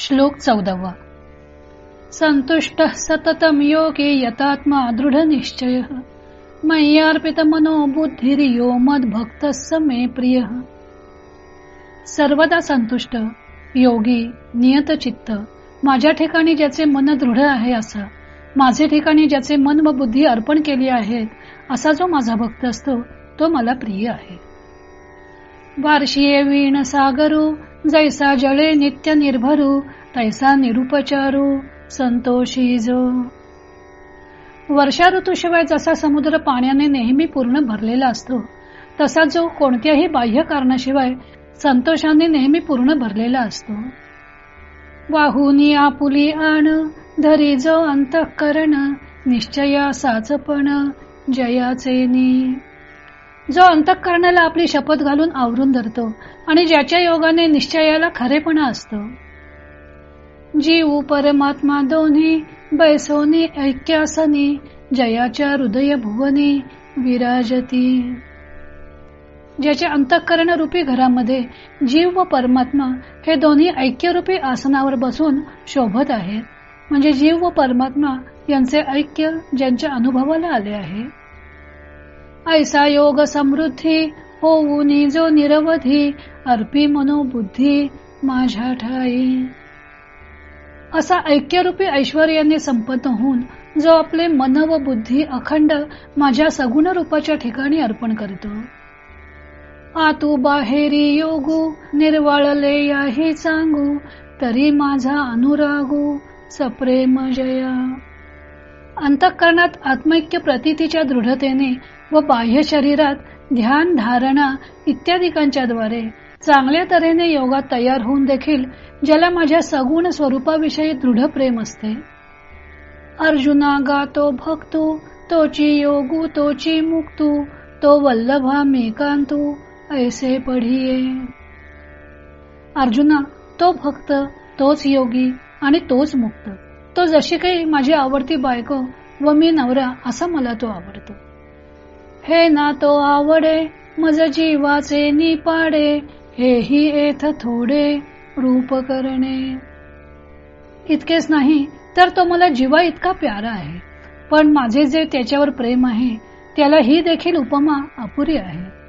श्लोक चौदावा. संतुष्ट सततम योगी यतात्मा दृढ निश्चय मय्यार्पित मनोबुद्धिरियो मद भक्त मे प्रिय. सर्वदा संतुष्ट योगी नियत चित्त माझ्या ठिकाणी ज्याचे मन दृढ आहे असा माझे ठिकाणी ज्याचे मन व बुद्धी अर्पण केली आहेत असा जो माझा भक्त असतो तो मला प्रिय आहे. वार्षिये वीण सागरू जैसा जळे नित्य निर्भरू तैसा निरुपचारू संतोषी जो. वर्षा ऋतूशिवाय जसा समुद्र पाण्याने नेहमी पूर्ण भरलेला असतो तसा जो कोणत्याही बाह्य कारणाशिवाय संतोषाने नेहमी पूर्ण भरलेला असतो. वाहुनी आपुली आण धरी जो अंतःकरण निश्चया साचपण जयाचे जो अंतःकरणाला आपली शपथ घालून आवरून धरतो आणि ज्याच्या योगाने निश्चयाला खरेपणा असतो. जीव परमात्मा दोन्ही बैसोनी ऐक्यासनी जयाच्या हृदय भुवनी विराजती. ज्याच्या अंतःकरण रूपी घरामध्ये जीव व परमात्मा हे दोन्ही ऐक्यरूपी आसनावर बसून शोभत आहेत. म्हणजे जीव व परमात्मा यांचे ऐक्य ज्यांच्या अनुभवाला आले आहे. ऐसा योग समृद्धी होऊन जो निरवधी अर्पी मनोबुद्धी माझ्या ठाई असा ऐक्यरूपी ऐश्वर्याने संपन्न होऊन जो आपले मन व बुद्धी अखंड माझ्या सगुण रूपाच्या ठिकाणी अर्पण करतो. आतू बाहेरी योगू निर्वाळले याही सांगू तरी माझा अनुरागू सप्रेम जया. अंतःकरणात आत्मैक्य प्रतीतीच्या दृढतेने व बाह्य शरीरात ध्यान धारणा इत्यादिकांच्या द्वारे चांगल्या तऱ्हेने योगात तयार होऊन देखील ज्याला माझ्या सगुण स्वरूपाविषयी दृढ प्रेम असते. अर्जुना गातो भक्तू तोची योगू तोची मुक्तू तो वल्लभा मेकांतू ऐसे पढिये. अर्जुना तो भक्त तोच योगी आणि तोच मुक्त. तो जशी काही माझी आवडती बायको व मी नवरा असा मला तो आवडतो. हे ना तो आवडे मज जीवाचे निपाडे हेही येथ थोडे रूप करणे. इतकेच नाही तर तो मला जीवा इतका प्यारा आहे. पण माझे जे त्याच्यावर प्रेम आहे त्याला ही देखील उपमा अपुरी आहे.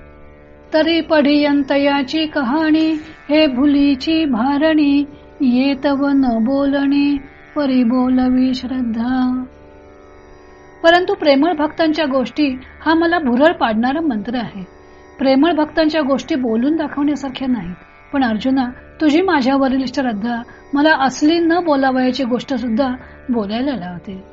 तरी पढियंत याची कहाणी हे भुलीची भारणी येतव न बोलणे परी बोलवी श्रद्धा. परंतु प्रेमळ भक्तांच्या गोष्टी हा मला भुरळ पाडणारा मंत्र आहे. प्रेमळ भक्तांच्या गोष्टी बोलून दाखवण्यासारख्या नाहीत. पण अर्जुना तुझी माझ्यावरील श्रद्धा मला असली न बोलावयाची गोष्ट सुद्धा बोलायला लावते.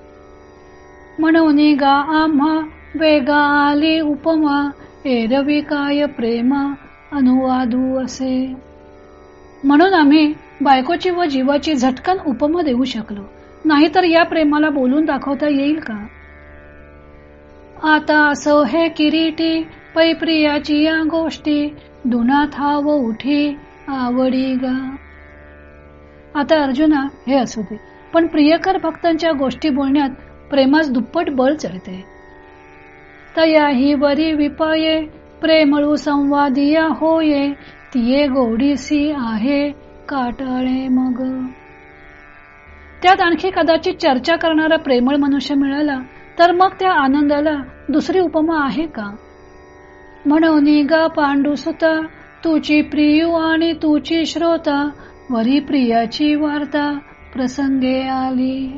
म्हणून गा आम्हा वेगा आली उपमा एरवी काय प्रेमा अनुवादू असे. म्हणून आम्ही बायकोची व जीवाची झटकन उपमा देऊ शकलो. नाहीतर या प्रेमाला बोलून दाखवता येईल का? आता असो हे किरीटी पैप्रियाची या गोष्टी दुना थाव उठी आवडी गा. आता अर्जुना हे असू दे पण प्रियकर भक्तांच्या गोष्टी बोलण्यात प्रेमास दुप्पट बळ चढते. तया ही वरी विपाये प्रेमळू संवादिया होये तिये गोडीसी आहे काटाळे मग. त्यात आणखी कदाचित चर्चा करणारा प्रेमळ मनुष्य मिळाला तर मग त्या आनंदाला दुसरी उपमा आहे का? म्हणून गा पांडुसुता तुची प्रियू आणि तुची श्रोता वरी प्रियाची वार्ता प्रसंगे आली.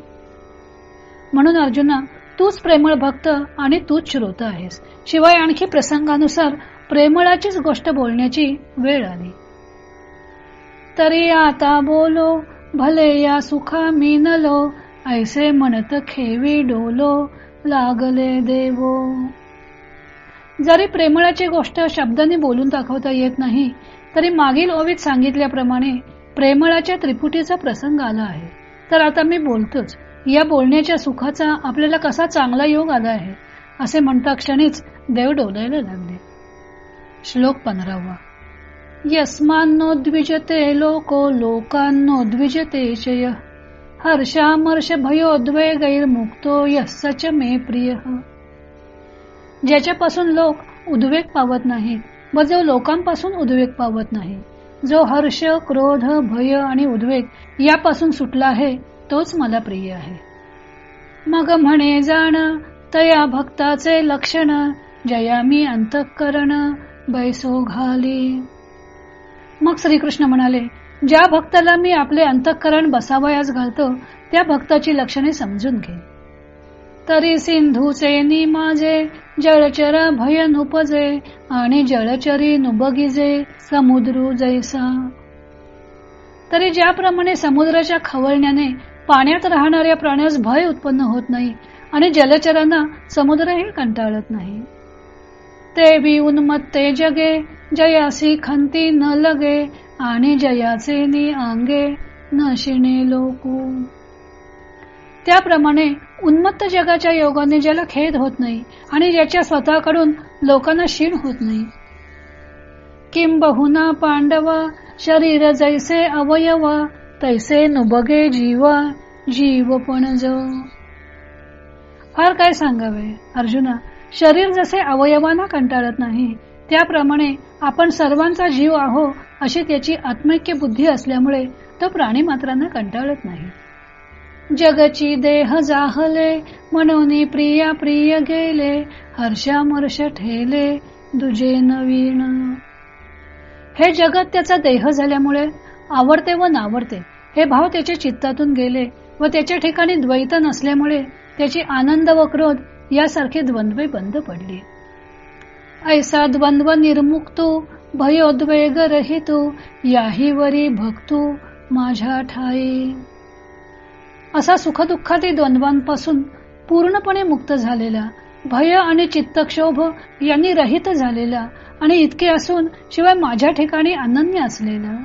म्हणून अर्जुना तूच प्रेमळ भक्त आणि तूच श्रोता आहेस. शिवाय आणखी प्रसंगानुसार प्रेमळाचीच गोष्ट बोलण्याची वेळ आली. तरी आता बोलो भले या सुखा मी नलो ऐसे म्हणत खेवी डोलो लागले देवो. जरी प्रेमळाची गोष्ट शब्दाने बोलून दाखवता येत नाही तरी मागील ओवीत सांगितल्याप्रमाणे प्रेमळाच्या त्रिपुटीचा प्रसंग आला आहे. तर आता मी बोलतोच. या बोलण्याच्या सुखाचा आपल्याला कसा चांगला योग आला आहे असे म्हणता क्षणीच देव डोलायला लागले. श्लोक पंधरावा. यस्मानोद्विजते लोको लोकांनोद्विजते शय हर्षामर्ष भयोद्वेगैर्मुक्तो च मे प्रिय. ज्याच्यापासून लोक उद्वेग पावत नाहीत व जो लोकांपासून उद्वेग पावत नाही जो हर्ष क्रोध भय आणि उद्वेग यापासून सुटला आहे तोच मला प्रिय आहे. मग म्हणे जाण तया भक्ताचे लक्षण जया मी अंतःकरण बैसो घाली. मग श्रीकृष्ण म्हणाले ज्या भक्ताला मी आपले अंतःकरण बसावयास घालतो त्या भक्ताची लक्षणे समजून घे. तरी सिंधूचे नि माझे जळचर भय नुपजे आणि जळचरी नुबगिजे समुद्र जैसा. तरी ज्याप्रमाणे समुद्राच्या खवळण्याने पाण्यात राहणाऱ्या प्राण्यास भय उत्पन्न होत नाही आणि जलचरांना समुद्रही कंटाळत नाही. ते बी उन्मत्ते जगे जयासी खंती न लगे आणि जयाचे नि अंगे नशिने लोकू. त्याप्रमाणे उन्मत्त जगाच्या योगाने ज्याला खेद होत नाही आणि ज्याच्या स्वतःकडून लोकांना क्षीण होत नाही. किंबहुना पांडवा शरीर जैसे अवयव तैसे नुबगे जीवा जीव पण जो. फार काय सांगावे? अर्जुना शरीर जसे अवयवांना कंटाळत नाही त्याप्रमाणे आपण सर्वांचा जीव आहो अशी त्याची आत्मैक्य बुद्धी असल्यामुळे तो प्राणी मात्रांना कंटाळत नाही. जगची देह जाहले मनोनी प्रिया प्रिय गेले हर्षामर्ष ठेले दुजे नवीन. हे जगत त्याचा देह झाल्यामुळे आवडते व नावडते हे भाव त्याच्या चित्तातून गेले व त्याच्या ठिकाणी द्वैत नसल्यामुळे त्याची आनंद व क्रोध यासारखे द्वंद्वे बंद पडले. ऐसा द्वंद्व निर्मुक्तो भयोद्वेग रहितो याही वरी भक्तू माझ्या ठाई. असा सुखदुःखातील द्वंद्वांपासून पूर्णपणे मुक्त झालेला भय आणि चित्तक्षोभ यांनी रहित झालेला आणि इतके असून शिवाय माझ्या ठिकाणी अनन्य असलेला.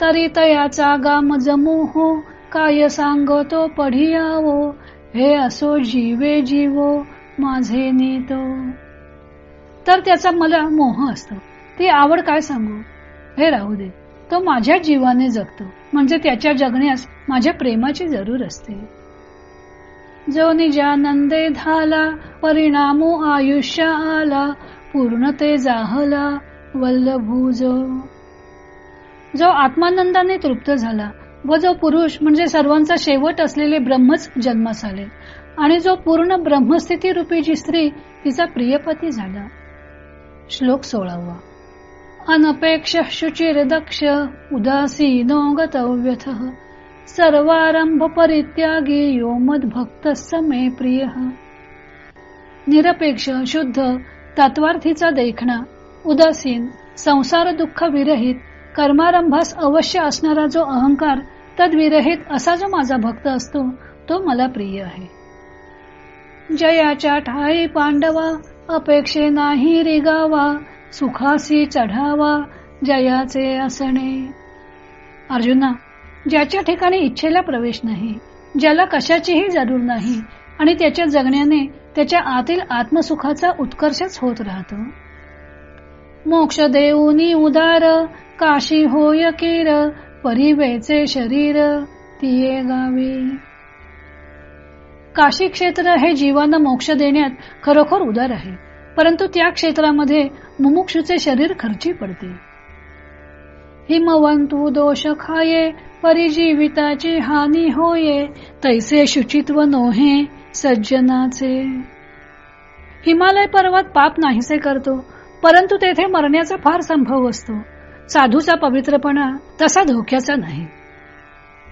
तरी तयाचा गाम जमू हो काय सांगतो पढियावो हे असो जीवे जीवो माझे नीतो. तर त्याचा मला मोह असतो. ती आवड काय सांगू? हे राहू दे. तो माझ्या जीवाने जगतो. म्हणजे त्याच्या जगण्यास माझ्या प्रेमाची जरूर असते. जो निजानंदे धाला परिणामो आयुष्य आला पूर्णते जाहला वल्लभूज. जो आत्मानंदाने तृप्त झाला व जो पुरुष म्हणजे सर्वांचा शेवट असलेले ब्रह्मच जन्मास आले आणि जो पूर्ण ब्रह्मस्थिती रूपी जी स्त्री तिचा प्रियपती झाला. श्लोक सोळावा. अनपेक्ष शुचिर दक्ष उदासीनो गतव्यथ। सर्वारंभ परित्यागी यो मद भक्त मे प्रिय। निरपेक्ष शुद्ध तत्वार्थीचा देखणा उदासीन संसार दुःख विरहित कर्मारंभास अवश्य असणारा जो अहंकार तद्विरहित असा जो माझा भक्त असतो तो मला प्रिय आहे। जयाच्या ठाई पांडवा अपेक्षे नाही रिगावा सुखासी चढावा जयाचे असणे. अर्जुना ज्याच्या ठिकाणी इच्छेला प्रवेश नाही ज्याला कशाचीही जरूर नाही आणि त्याच्या जगण्याने त्याच्या आतील आत्मसुखाचा उत्कर्षच होत राहतो. मोक्ष देऊनी उदार काशी होय केर परिवेचे शरीर तिये गावी. काशी क्षेत्र हे जीवांना मोक्ष देण्यात खरोखर उदार आहे. परंतु त्या क्षेत्रामध्ये मुमुक्षुचे शरीर खर्ची पडते. हिमवंतू दोष खाये परिजीविताची हानी होये तैसे शुचित्व नोहे सज्जनाचे. हिमालय पर्वत पाप नाहीसे करतो परंतु तेथे मरण्याचा फार संभव असतो. साधूचा पवित्रपणा तसा धोक्याचा नाही.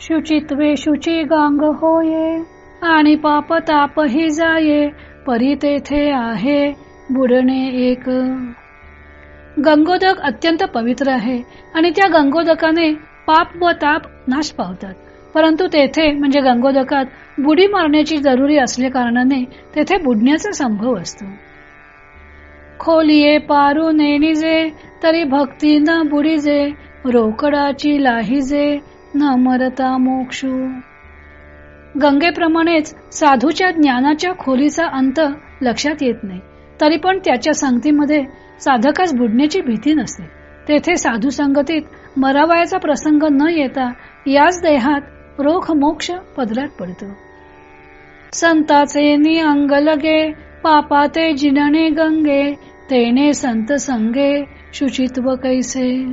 शुचित्वे शुची गांग होये आणि पाप तापही जाये परी तेथे आहे बुडणे एक गंगोदक अत्यंत पवित्र आहे. आणि त्या गंगोदकाने पाप व ताप नाश पावतात. परंतु तेथे म्हणजे गंगोदकात बुडी मारण्याची जरुरी असल्या कारणाने तेथे बुडण्याचा संभव असतो. खोलिये पारू नेणिजे तरी भक्ती न बुडीजे रोकडाची लाहिजे न मरता मोक्षू. गंगेप्रमाणेच साधूच्या ज्ञानाच्या खोलीचा अंत लक्षात येत नाही. तरी पण त्याच्या संगतीमध्ये साधकास बुडण्याची भीती नसते. तेथे साधू संगतीत मरावयाचा प्रसंग न येता याच देहात रोख मोक्ष पदरात पडतो. संताचे नि अंग लगे पापाते जिनणे गंगे तेने संत संगे शुचित्व कैसे?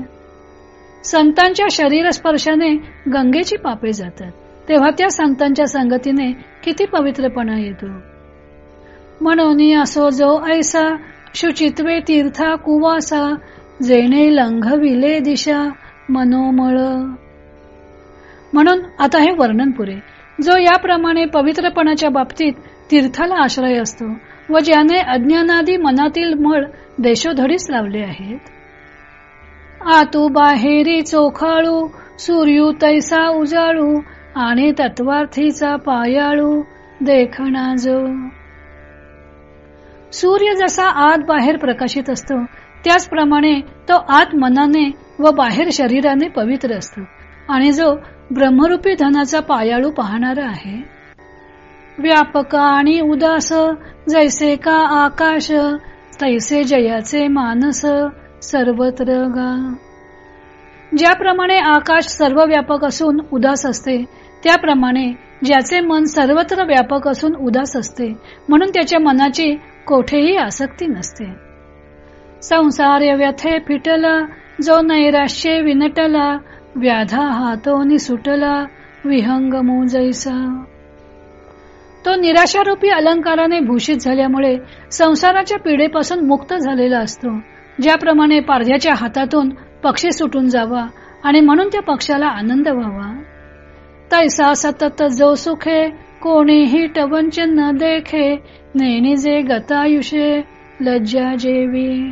संतांच्या शरीर स्पर्शाने गंगेची पापे जातात. तेव्हा त्या संतांच्या संगतीने किती पवित्रपणा येतो? म्हणून असो जो ऐसा शुचित्वे तीर्था कुवासा जेणे लंघविले दिशा मनोमळ. म्हणून आता हे वर्णन पुरे. जो याप्रमाणे पवित्रपणाच्या बाबतीत तीर्थाला आश्रय असतो व ज्याने अज्ञानादी मनातील मळ देशोधडीच लावले आहेत. आतू बाहेरी चोखाळू सूर्यू तैसा उजाळू आणि तत्वार्थीचा पायाळू देखणा जो. सूर्य जसा आत बाहेर प्रकाशित असतो त्याचप्रमाणे तो आत मनाने व बाहेर शरीराने पवित्र असतो. आणि जो ब्रह्मरूपी धनाचा पायाळू पाहणारा आहे. व्यापक आणि उदास जैसे का आकाश तैसे जयाचे मानस सर्वत्र गा. ज्याप्रमाणे आकाश सर्व व्यापक असून उदास असते त्याप्रमाणे ज्याचे मन सर्वत्र व्यापक असून उदास असते म्हणून त्याच्या मनाची कोठेही आसक्ती नसते. संसार व्यथे फिटला जो नैराश्ये विनटला व्याधा हातोनी सुटला विहंग जैसा तो निराशारूपी अलंकाराने भूषित झाल्यामुळे संसाराच्या पिढेपासून मुक्त झालेला असतो. ज्याप्रमाणे पारध्याच्या हातातून पक्षी सुटून जावा आणि म्हणून त्या पक्षाला आनंद व्हावा. तैसा सतत जो सुखे कोणीही टवंच न देखे नेणी जे गतायुषे लज्जा जेवी.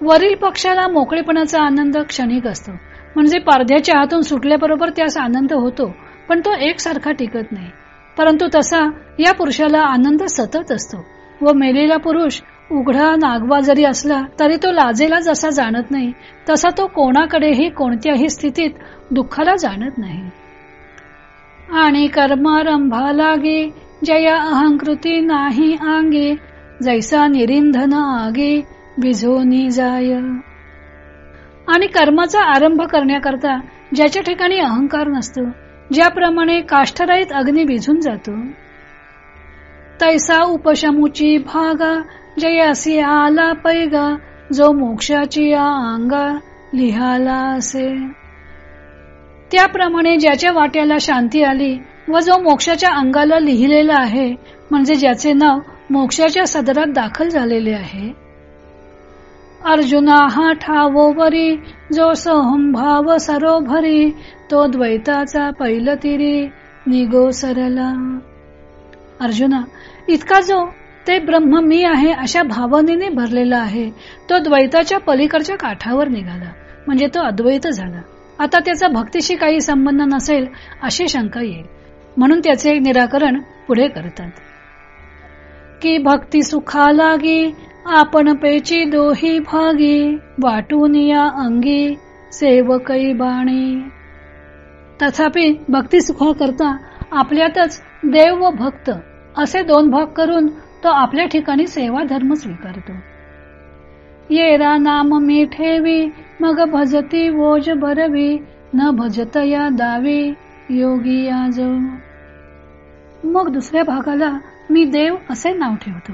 वरील पक्षाला मोकळेपणाचा आनंद क्षणिक असतो. म्हणजे पारध्याच्या हातून सुटल्याबरोबर त्यास आनंद होतो पण तो एकसारखा टिकत नाही. परंतु तसा या पुरुषाला आनंद सतत असतो. व मेलेला पुरुष उघडा नागवा जरी असला तरी तो लाजेला जसा जाणत नाही. तसा तो कोणाकडेही कोणत्याही स्थितीत दुःखाला जाणत नाही. आणि कर्मारंभा लागे जया अहंकृती नाही आंगे जैसा निरिंधन आगे बिझोनी जाय आणि कर्माचा आरंभ करण्याकरता ज्याच्या ठिकाणी अहंकार नसतो ज्याप्रमाणे काष्ठराईत अग्नी भिजून जातो. तैसा उपशमुची भागा जयासी आला पैगा जो मोक्षाची अंगा लिहाला असे त्याप्रमाणे ज्याच्या वाट्याला शांती आली व जो मोक्षाच्या अंगाला लिहिलेला आहे म्हणजे ज्याचे नाव मोक्षाच्या सदरात दाखल झालेले आहे. अर्जुना हा ठावोवरी जो सोहंभाव सरोभरी तो द्वैताचा पैलतिरी निगो सरला. अर्जुना इतका जो ते ब्रह्म मी आहे अशा भावनेने भरलेला आहे तो द्वैताच्या पलीकडच्या काठावर निघाला म्हणजे तो अद्वैत झाला. आता त्याचा भक्तीशी काही संबंध नसेल अशी शंका येईल. म्हणून त्याचे निराकरण पुढे करतात. की भक्ती सुखा लागी आपण पेची दोही भागी वाटून या अंगी सेवकई बाणी. तथापि भक्ती सुखा करता आपल्यातच देव व भक्त असे दोन भाग करून तो आपल्या ठिकाणी सेवा धर्म स्वीकारतो. येरा नाम मी ठेवी मग भजती वोज बरवी न भजत या दावी योगी आज. मग दुसऱ्या भागाला मी देव असे नाव ठेवतो.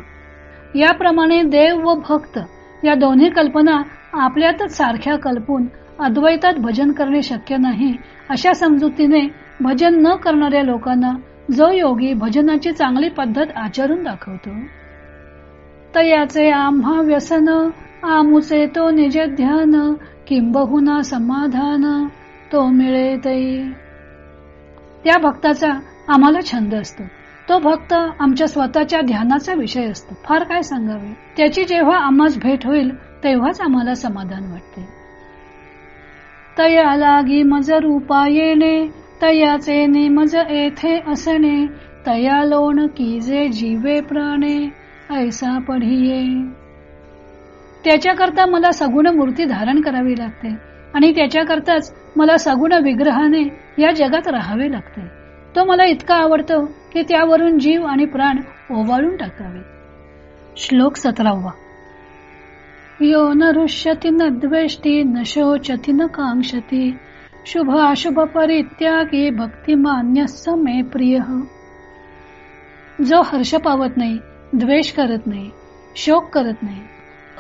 याप्रमाणे देव व भक्त या दोन्ही कल्पना आपल्यातच सारख्या कल्पून अद्वैतात भजन करणे शक्य नाही अशा समजुतीने भजन न करणाऱ्या लोकांना जो योगी भजनाची चांगली पद्धत आचरून दाखवतो. तयाचे आम्हा व्यसन आमुचे तो निज ध्यान किंबहुना समाधान तो मिळे तई त्या भक्ताचा आम्हाला छंद असतो. तो भक्त आमच्या स्वतःच्या ध्यानाचा विषय असतो. फार काय सांगावे? त्याची जेव्हा आम्हाच भेट होईल तेव्हाच आम्हाला समाधान वाटते. तया लागी मज रूपा येणे तयाचे मज येथे असणे तया लोण की जे जीवे प्राणे ऐसा पढिये. त्याच्याकरता मला सगुण मूर्ती धारण करावी लागते आणि त्याच्याकरताच मला सगुण विग्रहाने या जगात राहावे लागते. तो मला इतका आवडतो की त्यावरून जीव आणि प्राण ओवाळून टाकावे. श्लोक सतरावा. यो न ऋष्यती न द्वेष्टी न शोचती न कांक्षती शुभ अशुभ परित्यागी भक्ती मान्य मे प्रिय। जो हर्ष पावत नाही द्वेष करत नाही शोक करत नाही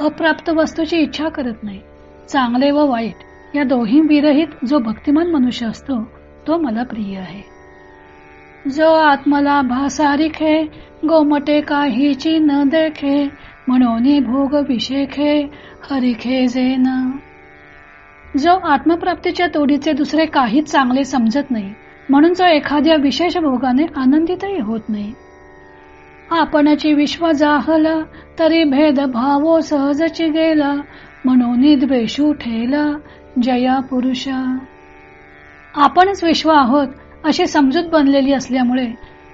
अप्राप्त वस्तूची इच्छा करत नाही. चांगले व वाईट या दोही विरहित जो भक्तिमान मनुष्य असतो तो मला प्रिय आहे. जो आत्मला भासारिखे गोमटे काहीची न देखे म्हणून भोग विशेखे हरिखे जेन. जो आत्मप्राप्तीच्या तोडीचे दुसरे काहीच चांगले समजत नाही म्हणून जो एखाद्या विशेष भोगाने आनंदितही होत नाही. आपणची विश्व जाहला तरी भेद भावो सहजची गेला म्हणून द्वेषू ठेला जया पुरुषा. आपणच विश्व आहोत अशी समजूत बनलेली असल्यामुळे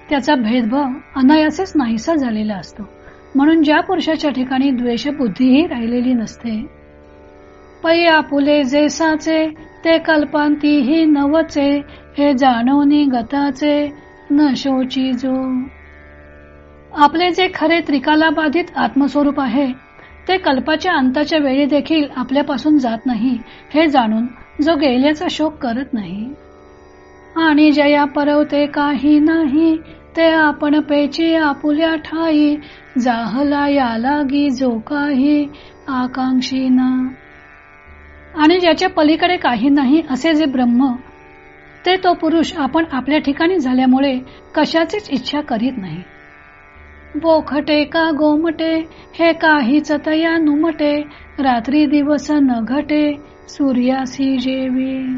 त्याचा भेदभाव अनायासेच नाहीसा झालेला असतो. म्हणून ज्या पुरुषाच्या ठिकाणी द्वेष बुद्धीही राहिलेली नसते. पै आपुले जेसाचे ते कल्पांतीही नवचे हे जाणवनी गताचे न शोची जो. आपले जे खरे त्रिकाला बाधित आत्मस्वरूप आहे ते कल्पाच्या अंताच्या वेळी देखील आपल्यापासून जात नाही हे जाणून जो गेल्याचा शोक करत नाही. आणि जया परवते काही नाही ते आपण पेची आपुल्या ठाई जाहला या लागी जो काही आकांक्षी ना. आणि ज्याच्या पलीकडे काही नाही असे जे ब्रह्म ते तो पुरुष आपण आपल्या ठिकाणी झाल्यामुळे कशाचीच इच्छा करीत नाही. बोखटे का गोमटे हे काहीच तया नुमटे रात्री दिवस न घटे सूर्यासी जेवी.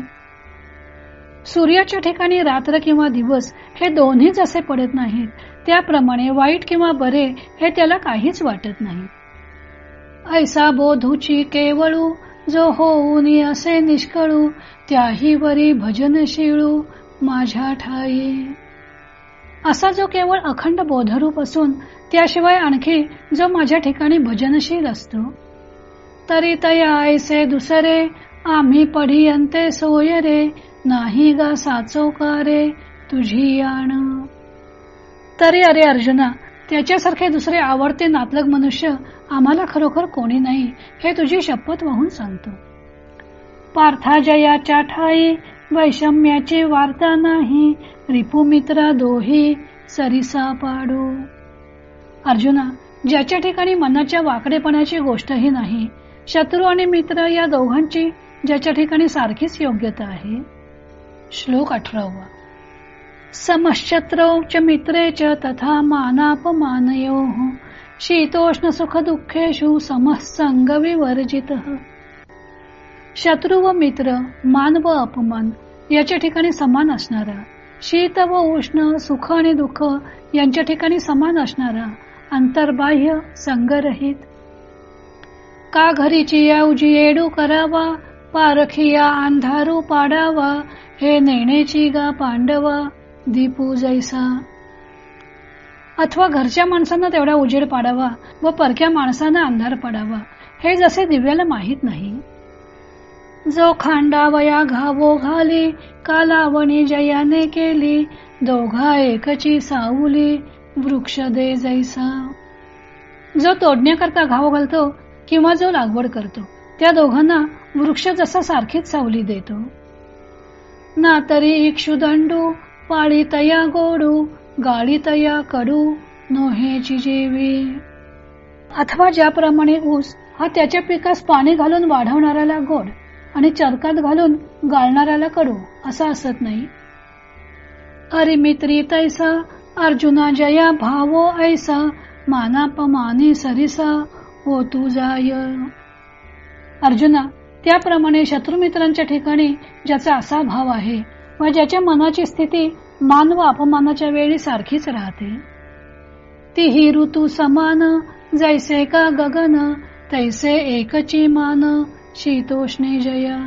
सूर्याच्या ठिकाणी रात्र किंवा दिवस हे दोन्ही जसे पडत नाहीत. त्याप्रमाणे वाईट किंवा बरे हे त्याला काहीच वाटत नाही. ऐसा बोधूची केवळू जो होऊन असे निष्कळू त्याही वरी भजन शिळू माझ्या ठाई. असा जो केवळ अखंड बोधरूप असून त्याशिवाय आणखी जो माझ्या ठिकाणी भजनशील असतो. तरी तया ऐसे दुसरे आम्ही पढियंते सोय रे नाही गा साचोकारे तुझी आण. तरी अरे अर्जुना त्याच्यासारखे दुसरे आवडते नातलग मनुष्य आम्हाला खरोखर कोणी नाही हे तुझी शपथ वाहून सांगतो. पार्था जयाच्या ठाई वैषम्याची वार्ता नाही. रिपुमित्रा दोही सरिसा पाडू. अर्जुना ज्याच्या ठिकाणी मनाच्या वाकडेपणाची गोष्टही नाही शत्रू आणि मित्र या दोघांची ज्याच्या ठिकाणी सारखीच योग्यता आहे? श्लोक अठरावा. समशत्रौ च मित्रे च तथा मानापमानयो शीतोष्ण सुख दुःखेषु समसंग विवर्जित शत्रू व मित्र मान व अपमान याच्या ठिकाणी समान असणारा. शीत व उष्ण सुख आणि दुःख यांच्या ठिकाणी समान असणारा. अंतर्बाह्य संगरहित का घरीची याऊजी येडू करावा? पारखिया अंधारू पाडावा? हे नेण्याची गा पांडवा दीपू जैसा. अथवा घरच्या माणसांना तेवढा उजेड पाडावा व परक्या माणसांना अंधार पाडावा. हे जसे दिव्याला माहीत नाही. जो खांडावया घावो घाली कालावणी जयाने केली दोघा एकची सावली वृक्ष दे जैसा. जो तोडण्याकरता घाव घालतो किंवा जो लागवड करतो त्या दोघांना वृक्ष जसा सारखीच सावली देतो. ना तरी इक्षुदंडू पाळी तया गोडू गाळी तया कडू नोहेची जेवी. अथवा ज्याप्रमाणे ऊस हा त्याच्या पिकास पाणी घालून वाढवणाऱ्याला गोड आणि चरकात घालून गाळणाऱ्याला कडू असा असत नाही. अरिमित्री तैसा अर्जुना जया भावो ऐसा मानापमानी सरिसा हो तू जाय. अर्जुना त्याप्रमाणे शत्रुमित्रांच्या ठिकाणी ज्याचा असा भाव आहे व ज्याच्या मनाची स्थिती मान व अपमानाच्या वेळी सारखीच राहते. ती ही ऋतू समान जैसे का गगन तैसे एकची मान. शीतोष्णे जया.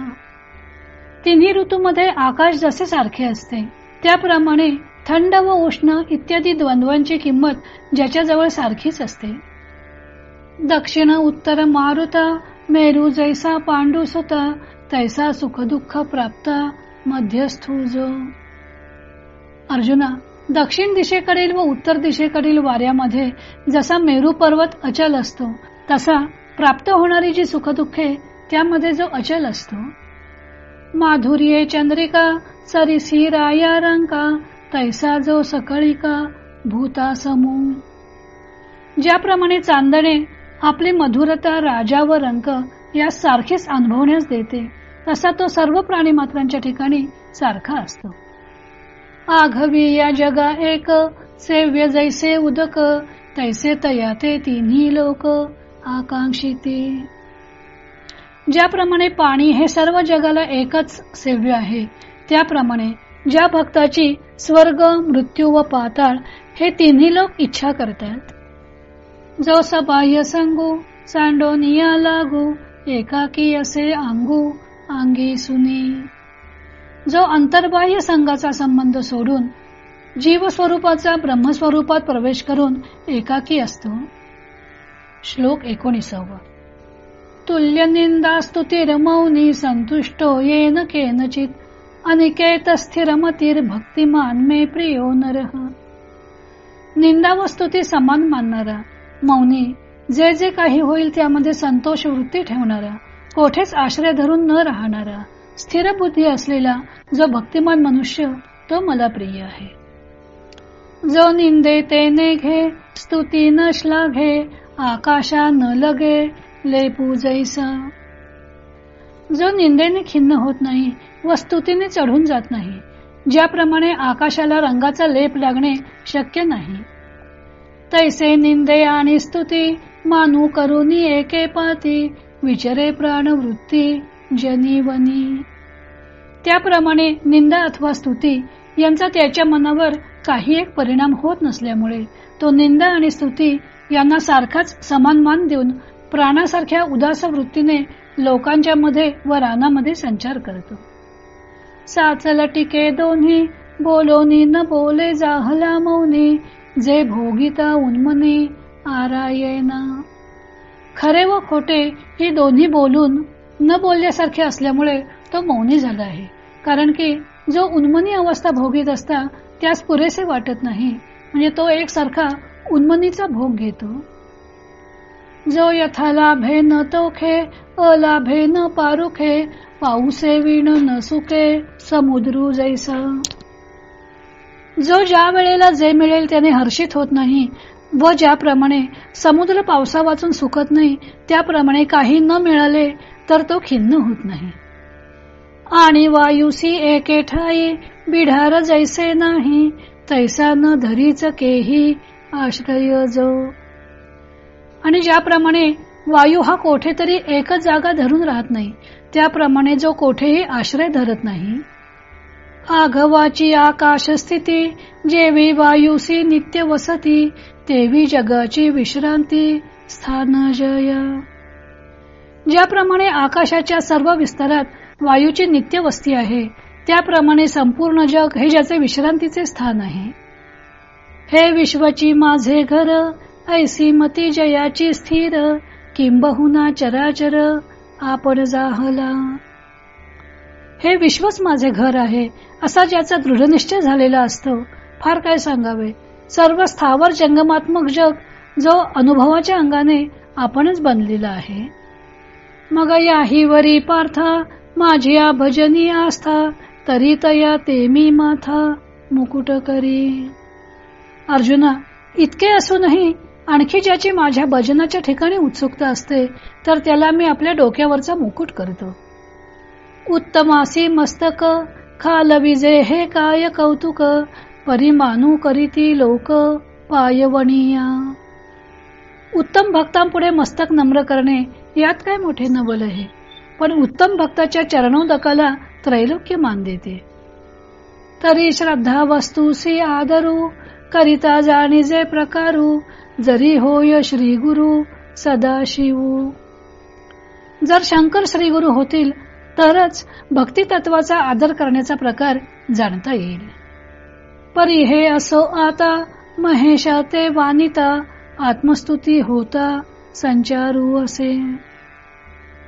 तिन्ही ऋतूमध्ये आकाश जसे सारखे असते त्याप्रमाणे थंड व उष्ण इत्यादी द्वंद्वांची किंमत ज्याच्याजवळ सारखीच असते. दक्षिण उत्तर मारुता मेरू जैसा पांडू सुत तैसा सुख दुःख प्राप्त मध्यस्थू जो अर्जुना दक्षिण दिशेकडील व उत्तर दिशेकडील वाऱ्यामध्ये जसा मेरू पर्वत अचल असतो तसा प्राप्त होणारी जी सुखदुःखे त्यामध्ये जो अचल असतो माधुर्ये चंद्रिका सरिसी राया रंका तैसा जो सकळिका भूता समू. ज्याप्रमाणे चांदणे आपली मधुरता राजा व रंक या सारखीच अनुभवण्यास देते तसा तो सर्व प्राणी मात्रांच्या ठिकाणी सारखा असतो. आघवी या जगा एक सेव्य जैसे उदक तैसे तया ते तिन्ही लोक आकांक्षिती. ज्याप्रमाणे पाणी हे सर्व जगाला एकच सेव्य आहे त्याप्रमाणे ज्या भक्ताची स्वर्ग मृत्यू व पाताळ हे तिन्ही लोक इच्छा करतात. जो सबाह्य सांगू सांडोनिया लागू एकाकी असे अंगू अंगी सुनी. जो अंतर्बाह्य संघाचा संबंध सोडून जीव स्वरूपाचा ब्रह्मस्वरूपात प्रवेश करून एकाकी असतो. श्लोक एकोणीसावा. तुल्य निंदा मौनी संतुष्टो येन केनचित। अनिकेत स्थिरमतीर भक्तिमान मे प्रियो नरह निंदा व स्तुती समान मानणारा मौनी जे जे काही होईल त्यामध्ये संतोष वृत्ती ठेवणारा। कोठेच आश्रय धरून न राहणारा। स्थिर बुद्धी असलेला जो भक्तिमान मनुष्य तो मला प्रिय आहे। जो निंदे ते ने घे स्तुती न श्लाघे आकाशा न लगे लेपू पूजैसा जो निंदेने खिन्न होत नाही वस्तुतीने चढून जात नाही ज्याप्रमाणे आकाशाला रंगाचा लेप लागणे शक्य नाही. तैसे निंदे आणि स्तुती मानू करुनी एके पाती विचरे प्राणवृत्ती जनीवनी त्याप्रमाणे निंदा अथवा स्तुती यांचा त्याच्या मनावर काही एक परिणाम होत नसल्यामुळे तो निंदा आणि स्तुती यांना सारखाच समान मान देऊन प्राणासारख्या उदास वृत्तीने लोकांच्या मध्ये व रानामध्ये संचार करतो. साचल टिके दोन्ही बोलोनी न बोले जाहला मौनी जे भोगिता उन्मनी आरायना खरे व खोटे ही दोन्ही बोलून न बोलल्यासारखे असल्यामुळे तो मौनी झाला आहे. कारण की जो उन्मनी अवस्था भोगीत असता त्यास पुरेसे वाटत नाही. म्हणजे तो एक सारखा उन्मनीचा भोग घेतो. जो यथालाभे न तोखे अलाभे न पारुखे पाऊसे विण न सुके समुद्रू जैसा. जो ज्या वेळेला जे मिळेल त्याने हर्षित होत नाही व ज्याप्रमाणे समुद्र पावसा वाचून सुकत नाही त्याप्रमाणे काही न मिळाले तर तो खिन्न होत नाही. आणि वायुसी एके ठाई बिढार जैसे नाही तैसा न धरीच केही आश्रय जो. आणि ज्याप्रमाणे वायू हा कोठेतरी एकच जागा धरून राहत नाही त्याप्रमाणे जो कोठेही आश्रय धरत नाही. आघवाची आकाश स्थिती जेवी वायुसी नित्य वसती तेवी जगाची विश्रांती स्थान जय. ज्याप्रमाणे आकाशाच्या सर्व विस्तारात वायूची नित्य वस्ती आहे त्याप्रमाणे संपूर्ण जग हे ज्याचे विश्रांतीचे स्थान आहे. हे विश्वची माझे घर ऐसी मती जयाची स्थिर किंबहुना चराचर आपण जाहला. हे विश्वच माझे घर आहे असा ज्याचा दृढनिश्चय झालेला असतो फार काय सांगावे? सर्व स्थावर जंगमात्मक जग जो अनुभवाच्या अंगाने आपणच बनलेला आहे. मग याही वरी पार्था माझी भजनी आस्था तरी तया ते मी माथा मुकुट करी. अर्जुना इतके असूनही आणखी ज्याची माझ्या भजनाच्या ठिकाणी उत्सुकता असते तर त्याला मी आपल्या डोक्यावरचा मुकुट करतो. उत्तमासी मस्तक खाल विजे हे काय कौतुक परिमानू करीती लोक पायवणीया. उत्तम भक्तांपुढे मस्तक नम्र करणे यात काय मोठे नवल आहे? पण उत्तम भक्ताच्या चरणोदकाला त्रैलोक्य मान देते. तरी श्रद्धा वस्तूसी आदरू करिता जाणीजे प्रकारू जरी होय श्री गुरु सदाशिव. जर शंकर श्री गुरु होतील तरच भक्ती तत्वाचा आदर करण्याचा प्रकार जाणता येईल. परी हे असो आता महेशा ते वानिता आत्मस्तुती होता संचारू असे.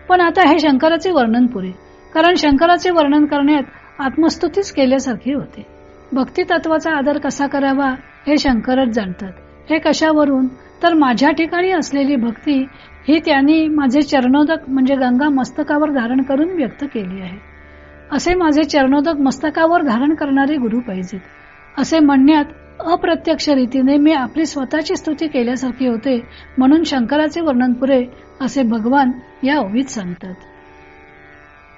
पण आता हे शंकराचे वर्णन पुरे कारण शंकराचे वर्णन करण्यात आत्मस्तुतीच केल्यासारखे होते. भक्ती तत्वाचा आदर कसा करावा हे शंकरच जाणतात. हे कशावरून? तर माझ्या ठिकाणी असलेली भक्ती ही त्यांनी माझे चरणोदक म्हणजे गंगा मस्तकावर धारण करून व्यक्त केली आहे. असे माझे चरणोदक मस्तकावर धारण करणारे गुरु पाहिजेत असे म्हणण्यात अप्रत्यक्ष रीतीने मी आपली स्वतःची स्तुती केल्यासारखी होते म्हणून शंकराचे वर्णन पुरे असे भगवान या ओवीत सांगतात.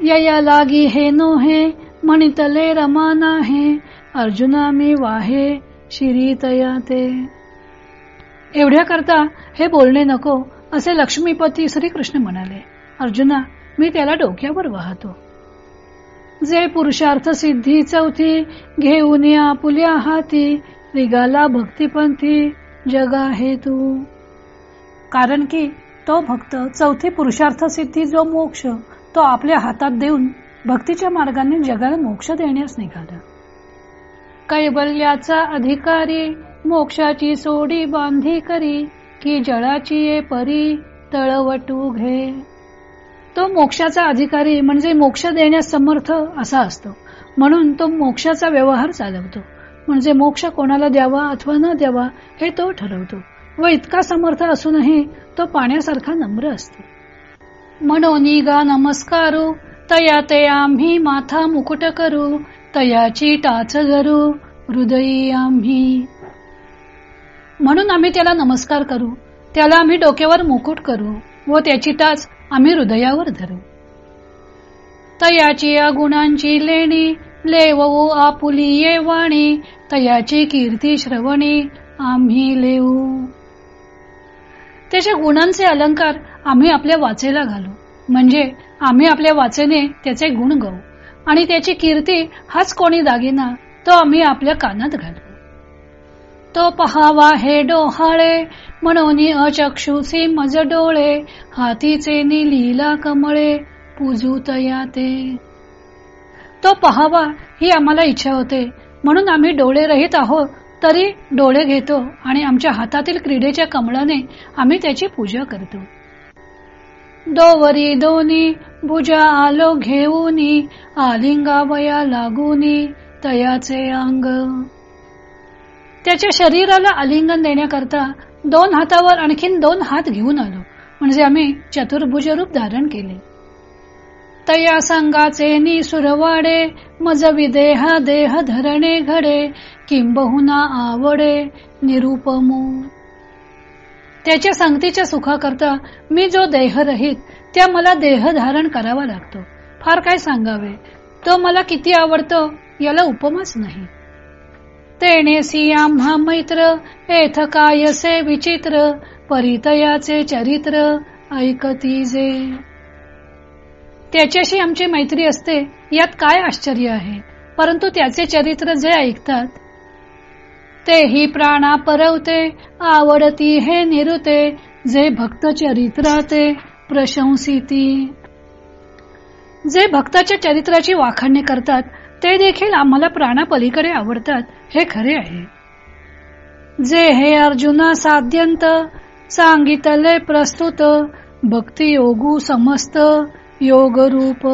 या लागी हे नो हे म्हणितले रमाना हे अर्जुना मी वाहे शिरीतया ते. एवढ्या करता हे बोलणे नको असे लक्ष्मीपती श्रीकृष्ण म्हणाले अर्जुना मी त्याला डोक्यावर वाहतो. जे पुरुषार्थ सिद्धी चौथी घेऊन या पुल्या हाती रिगाला भक्तीपंथी जगा हे तू कारण की तो भक्त चौथी पुरुषार्थ सिद्धी जो मोक्ष तो आपल्या हातात देऊन भक्तीच्या मार्गाने जगाला मोक्ष देण्यास निघाला. कैबल्याचा अधिकारी मोक्षाची सोडी बांधी करी की जळाची ये परी तळवटू घे. तो मोक्षाचा अधिकारी म्हणजे मोक्ष देण्यास समर्थ असा असतो. म्हणून तो मोक्षाचा व्यवहार चालवतो. म्हणजे मोक्ष कोणाला द्यावा अथवा न द्यावा हे तो ठरवतो. व इतका समर्थ असूनही तो पाण्यासारखा नम्र असतो. म्हणून गा नमस्कारू तया ते आम्ही माथा मुकुट करू तयाची टाच धरू हृदयी आम्ही. म्हणून आम्ही त्याला नमस्कार करू. त्याला आम्ही डोक्यावर मुकुट करू व त्याची टाच आम्ही हृदयावर धरू. तयाची या गुणांची लेणी लेवो आपुली ये वाणी तयाची कीर्ती श्रवणी आम्ही लेऊ त्याच्या गुणांचे अलंकार आम्ही आपल्या वाचेला घालू. म्हणजे आम्ही आपल्या वाचेने त्याचे गुण गाऊ आणि त्याची कीर्ती हाच कोणी दागिना तो आम्ही आपल्या कानात घालू. तो पहावा हे डोहाळे म्हणून अचक्षुसी मज डोळे हातीचे लीला कमळे पूजू तया ते तो पहावा ही आम्हाला इच्छा होते. म्हणून आम्ही डोळे रहित आहोत तरी डोळे घेतो आणि आमच्या हातातील क्रीडेच्या कमळाने आम्ही त्याची पूजा करतो. दोवरी दोनी भुजा आलो घेऊनी आलिंगावया लागूनी तयाचे अंग. त्याच्या शरीराला आलिंगन देण्याकरता दोन हातावर आणखीन दोन हात घेऊन आलो. म्हणजे आम्ही चतुर्भुज रूप धारण केले. तया सांगाचे नि सुरवाडे मज विदेहा देह धरणे घडे किंबहुना आवडे निरुपमू. त्याच्या संगतीच्या सुखाकरता मी जो देह रहित त्या मला देह धारण करावा लागतो. फार काय सांगावे? तो मला किती आवडतो याला उपमाच नाही. तेणेसी आम्हा मैत्र एथ कायसे विचित्र परितयाचे चरित्र ऐकती जे. त्याच्याशी आमची मैत्री असते यात काय आश्चर्य आहे? परंतु त्याचे चरित्र जे ऐकतात तेही प्राणा परवते आवडती हे निरुते जे भक्त चरित्राते प्रशंसिती. जे भक्ताच्या चरित्राची वाखाणणी करतात ते देखील आम्हाला प्राणापलीकडे आवडतात. हे खरे आहे. जे हे अर्जुना साध्यंत सांगितले प्रस्तुत भक्ती योगू समस्त योगरूप.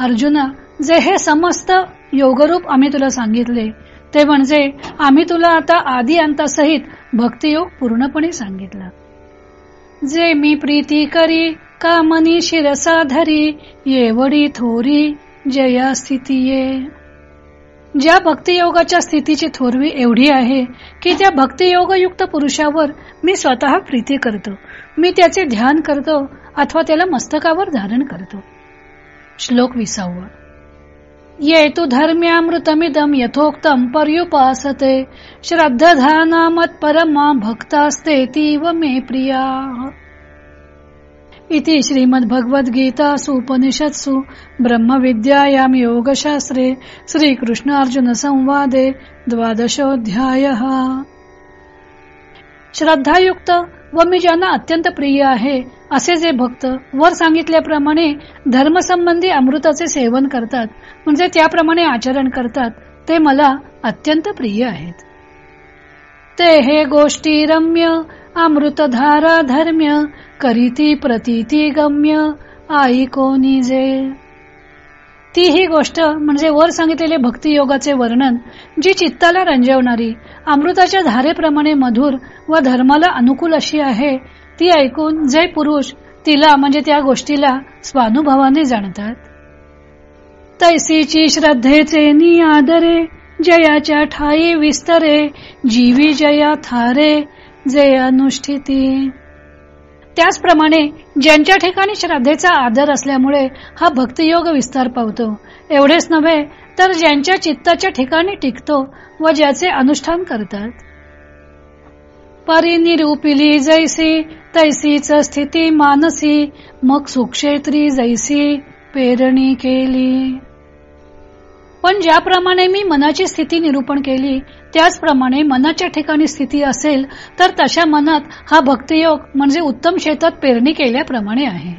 अर्जुना जे हे समस्त योगरूप आम्ही तुला सांगितले ते म्हणजे आम्ही तुला आता आधी अंतासहित भक्तियोग पूर्णपणे सांगितला. जे मी प्रीती करी कामनी शिरसा धरी येवडी थोरी जया स्थिती ये. ज्या भक्तियोगाच्या स्थितीची थोरवी एवढी आहे की त्या भक्तियोगयुक्त पुरुषावर मी स्वतः प्रीती करतो. मी त्याचे ध्यान करतो अथवा त्याला मस्तकावर धारण करतो. श्लोक विसावा. ये तु धर्म्यामृतमिदम यथोक्तम पर्युपासते. श्रद्धाना मत परमा भक्तास्ते तीव मे प्रिया। इति श्रीमद्भगवद्गीतासु उपनिषत्सु ब्रह्मविद्यायां योगशास्त्रे श्रीकृष्ण अर्जुन संवादे द्वादशोऽध्यायः। श्रद्धायुक्त व मी ज्यांना अत्यंत प्रिय आहे असे जे भक्त वर सांगितल्याप्रमाणे धर्मसंबंधी अमृताचे सेवन करतात म्हणजे त्याप्रमाणे आचरण करतात ते मला अत्यंत प्रिय आहेत. ते हे गोष्टी रम्य अमृतधारा धर्म्य करीती प्रतीती गम्य आई कोणी जे ती ही गोष्ट म्हणजे वर सांगितलेले भक्ती योगाचे वर्णन जी चित्ताला रंजवणारी अमृताच्या धारेप्रमाणे मधुर व धर्माला अनुकूल अशी आहे ती ऐकून जे पुरुष तिला म्हणजे त्या गोष्टीला स्वानुभवाने जाणतात. तैसीची श्रद्धेचे नि आदरे जयाच्या ठाई विस्तरे जीवी जया थारे जे अनुष्ठिती. त्याचप्रमाणे ज्यांच्या ठिकाणी श्रद्धेचा आदर असल्यामुळे हा भक्तियोग विस्तार पावतो. एवढेच नव्हे तर ज्यांच्या चित्ताच्या ठिकाणी टिकतो व ज्याचे अनुष्ठान करतात. परिनिरूपिली जैसी तैसीच स्थिती मानसी मग सुक्षेत्री जैसी पेरणी केली. पण ज्याप्रमाणे मी मनाची स्थिती निरूपण केली त्याचप्रमाणे मनाच्या ठिकाणी स्थिती असेल तर तशा मनात हा भक्तियोग म्हणजे उत्तम शेतात पेरणी केल्याप्रमाणे आहे.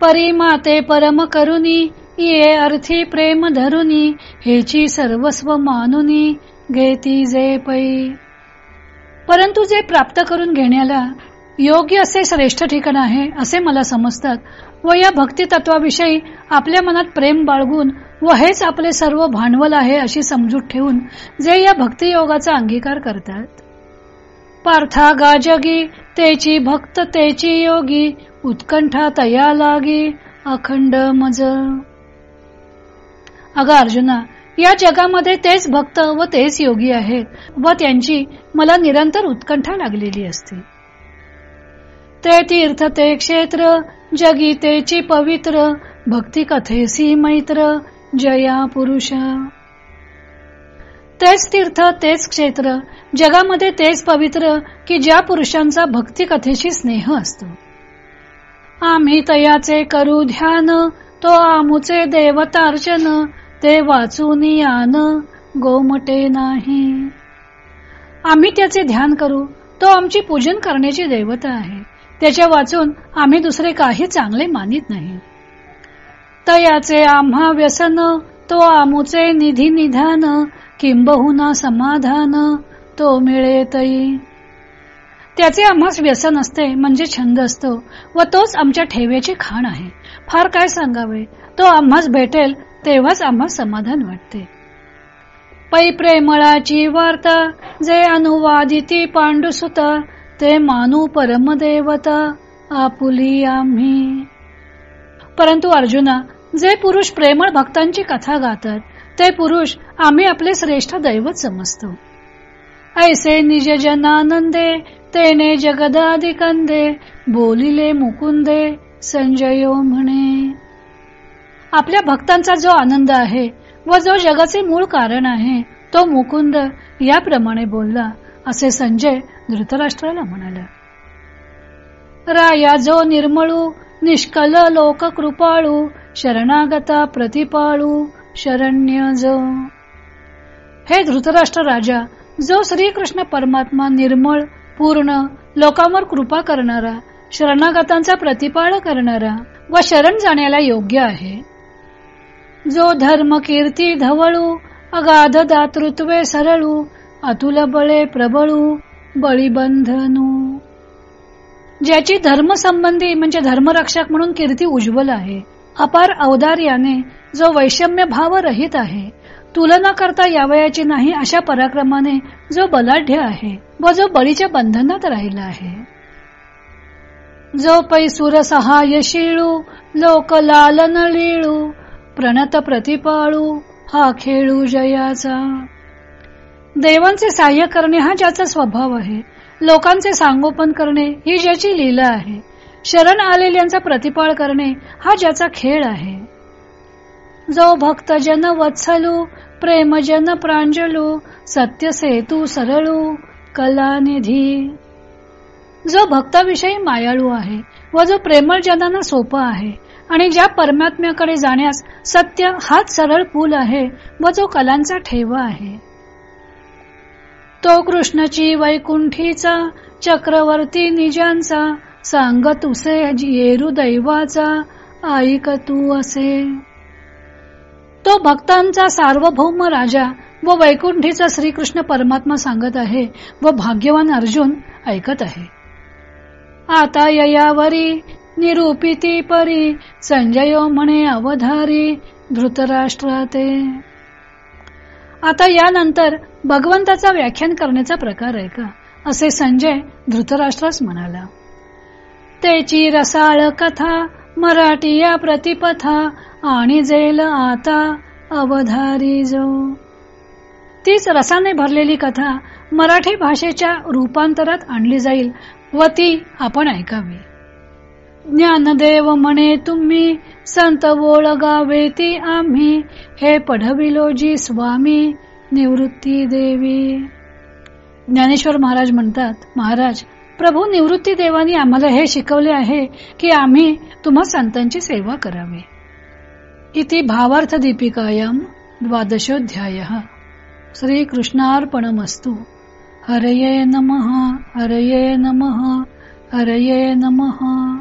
परिमाते परम करुनी ये अर्थी प्रेम धरुनी हेची सर्वस्व मानुनी घेती जे पै. परंतु जे प्राप्त करून घेण्याला योग्य असे श्रेष्ठ ठिकाण आहे असे मला समजतात व या भक्ती तत्वाविषयी आपल्या मनात प्रेम बाळगून व हेच आपले सर्व भांडवल आहे अशी समजूत ठेवून जे या भक्तियोगाचा अंगीकार करतात. पार्था गाजगी तेची भक्त तेची योगी उत्कंठा तया लागी अखंड मज. अगं अर्जुना या जगामध्ये तेच भक्त व तेच योगी आहेत व त्यांची मला निरंतर उत्कंठा लागलेली असते. ते तीर्थ ते क्षेत्र जगी तेची पवित्र भक्ती कथेसी मैत्र जया पुरुष. तेच तीर्थ तेच क्षेत्र जगामध्ये तेच पवित्र की ज्या पुरुषांचा भक्ती कथेशी स्नेह असतो. आम्ही तयाचे करू ध्यान तो आमुचे देवतार्चन ते वाचून यान गोमटे नाही. आम्ही त्याचे ध्यान करू तो आमची पूजन करण्याची देवता आहे. त्याच्या वाचून आम्ही दुसरे काही चांगले मानित नाही. तयाचे आम्हा व्यसन तो आमुचे निधी निधान किंबहुना समाधान तो मिळे तई. त्याचे आम्हास व्यसन असते म्हणजे छंद असतो व तोच आमच्या ठेवेची खाण आहे. फार काय सांगावे तो आम्हास भेटेल तेव्हाच आम्हा समाधान वाटते. पै प्रेमळाची वार्ता जे अनुवादिती पांडुसुत ते मानू परमदेवता आपुली आम्ही. परंतु अर्जुना जे पुरुष प्रेमळ भक्तांची कथा गातात ते पुरुष आम्ही आपले श्रेष्ठ दैवत समजतो. ऐसे निज जनानंदे तेने जगदादिकंदे बोलिले मुकुंदे संजयो म्हणे. आपल्या भक्तांचा जो आनंद आहे व जो जगाचे मूळ कारण आहे तो मुकुंद याप्रमाणे बोलला असे संजय धृतराष्ट्राला म्हणाला. राया जो निर्मळू निष्कल लोक कृपाळू शरणागता प्रतिपाळू शरण्य जो हे धृतराष्ट्र राजा जो श्रीकृष्ण परमात्मा निर्मळ पूर्ण लोकांवर कृपा करणारा शरणागतांचा प्रतिपाळ करणारा व शरण जाण्याला योग्य आहे जो धर्म कीर्ती धवळू अगाध दातृत्वे सरळू अतुल बळे प्रबळू बळीबंधनू ज्याची धर्म संबंधी म्हणजे धर्मरक्षक म्हणून कीर्ती उज्ज्वल आहे. अपार अवदार्याने जो वैषम्य भाव रहित आहे तुलना करता यावयाची नाही अशा पराक्रमाने जो बलाढ्य आहे व जो बळीच्या बंधनात राहिला आहे. जो पैसुर सहायशीळू लोक लालन लिळू प्रणत प्रतिपाळू हा खेळू जयाचा. देवांचे सहाय्य करणे हा ज्याचा स्वभाव आहे लोकांचे सांगोपन करणे ही ज्याची लीला आहे शरण आलेल्यांचा प्रतिपाळ करणे हा ज्याचा खेळ आहे. जो भक्त जन वत्सलू प्रेम जन प्रांजलू सत्य सेतू सरळू कलानिधी जो भक्ताविषयी मायाळू आहे व जो प्रेमळ जनांना सोपा आहे आणि ज्या परमात्म्याकडे जाण्यास सत्य हाच सरळ पूल आहे व जो कलांचा ठेवा आहे. तो कृष्णची वैकुंठीचा चक्रवर्ती निजांचा सांग तुसे येरू दैवाचा ऐक तू असे. तो भक्तांचा सार्वभौम राजा व वैकुंठीचा श्रीकृष्ण परमात्मा सांगत आहे व भाग्यवान अर्जुन ऐकत आहे. आता ययावरी निरूपिती परी संजय म्हणे अवधारी धृतराष्ट्राते आता यानंतर भगवंताचा व्याख्यान करण्याचा प्रकार आहे का? असे संजय धृतराष्ट्रास म्हणाला. त्याची रसाळ कथा मराठी या प्रतिपथा आणि जेल आता अवधारी जो. तीच रसाने भरलेली कथा मराठी भाषेच्या रूपांतरात आणली जाईल व ती आपण ऐकावी. ज्ञानदेव म्हणे तुम्ही संत बोळ गावे ती आम्ही हे पढविलो जी स्वामी निवृत्ती देवी. ज्ञानेश्वर महाराज म्हणतात महाराज प्रभू निवृत्ती देवानी आम्हाला हे शिकवले आहे की आम्ही तुम्हा संतांची सेवा करावी. इति भावार्थ दीपिकायम द्वादशोध्याय श्रीकृष्णार्पणमस्तु. हरये नमः हरये नमः हरये नमः.